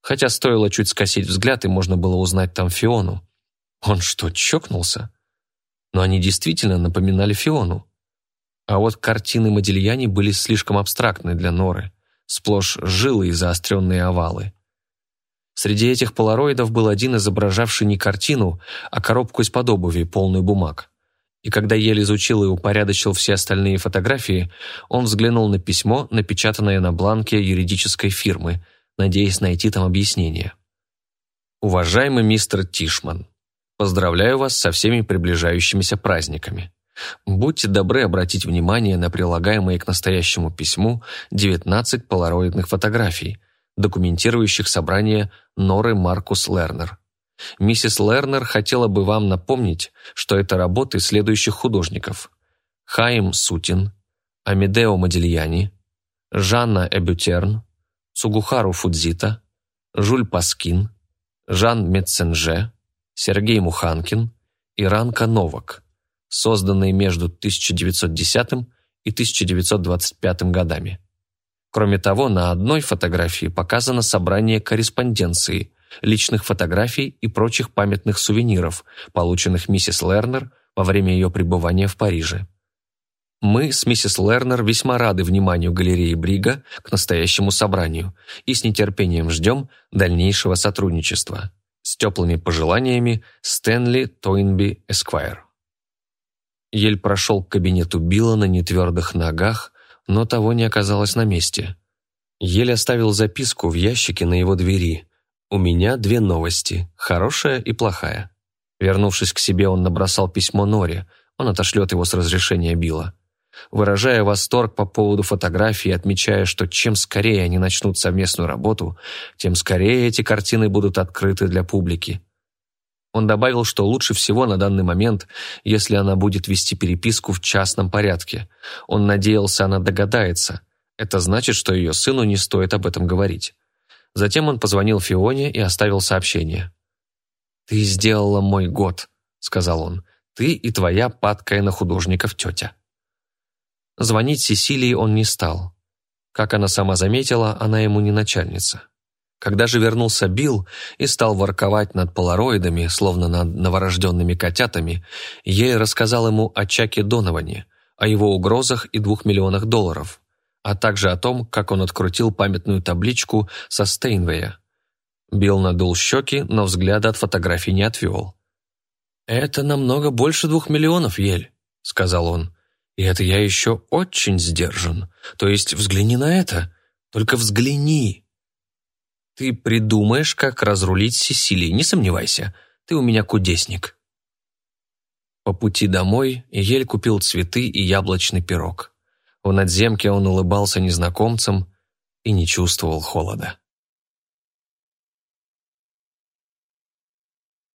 Хотя стоило чуть скосить взгляд, и можно было узнать там Фиону. Он что, чокнулся? Но они действительно напоминали Фиону. А вот картины Модильяни были слишком абстрактны для Норы сплошь жилы и заостренные овалы. Среди этих полароидов был один, изображавший не картину, а коробку из-под обуви, полную бумаг. И когда еле изучил и упорядочил все остальные фотографии, он взглянул на письмо, напечатанное на бланке юридической фирмы, надеясь найти там объяснение. «Уважаемый мистер Тишман, поздравляю вас со всеми приближающимися праздниками. Будьте добры обратить внимание на прилагаемые к настоящему письму 19 полароидных фотографий, документирующих собрание Норы Маркус Лернер. Миссис Лернер хотела бы вам напомнить, что это работы следующих художников. Хаим Сутин, Амедео Модильяни, Жанна Эбютерн, Цугухару Фудзита, Жуль Паскин, Жан Метценже, Сергей Муханкин и Ранка Новак – созданные между 1910 и 1925 годами. Кроме того, на одной фотографии показано собрание корреспонденции, личных фотографий и прочих памятных сувениров, полученных миссис Лернер во время ее пребывания в Париже. Мы с миссис Лернер весьма рады вниманию галереи Брига к настоящему собранию и с нетерпением ждем дальнейшего сотрудничества. С теплыми пожеланиями Стэнли Тойнби Эсквайр. Ель прошел к кабинету Билла на нетвердых ногах, но того не оказалось на месте. Ель оставил записку в ящике на его двери. «У меня две новости, хорошая и плохая». Вернувшись к себе, он набросал письмо Норе, он отошлет его с разрешения Билла. Выражая восторг по поводу фотографии, отмечая, что чем скорее они начнут совместную работу, тем скорее эти картины будут открыты для публики. Он добавил, что лучше всего на данный момент, если она будет вести переписку в частном порядке. Он надеялся, она догадается. Это значит, что ее сыну не стоит об этом говорить. Затем он позвонил Фионе и оставил сообщение. «Ты сделала мой год», — сказал он. «Ты и твоя падкая на художников тетя». Звонить Сесилии он не стал. Как она сама заметила, она ему не начальница. Когда же вернулся Билл и стал ворковать над полароидами, словно над новорожденными котятами, ей рассказал ему о Чаке Доноване, о его угрозах и двух миллионах долларов, а также о том, как он открутил памятную табличку со Стейнвея. Билл надул щеки, но взгляда от фотографий не отвел. «Это намного больше двух миллионов, Ель», — сказал он. «И это я еще очень сдержан. То есть взгляни на это. Только взгляни. Ты придумаешь, как разрулить Сесилии, не сомневайся. Ты у меня кудесник». По пути домой Ель купил цветы и яблочный пирог. В надземке он улыбался незнакомцам и не чувствовал холода.